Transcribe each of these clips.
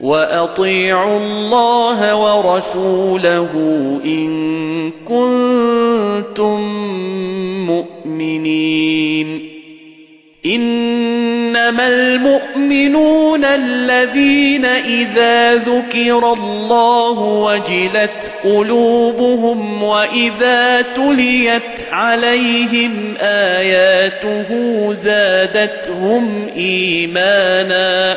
وأطيعوا الله ورسوله إن كنتم مؤمنين إنما المؤمنون الذين إذا ذكر الله وجلت قلوبهم وإذا تليت عليهم آياته زادتهم إيماناً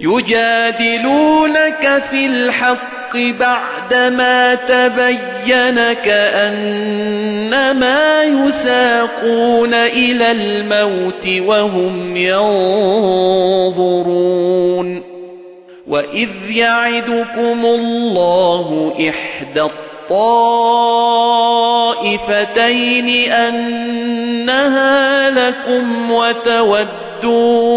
يجادلونك في الحق بعدما تبين كأنما يساقون إلى الموت وهم ينظرون وإذ يعدكم الله إحدى الطائفتين أنها لكم وتودون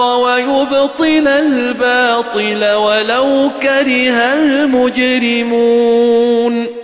ويبطل الباطل ولو كره المجرمون.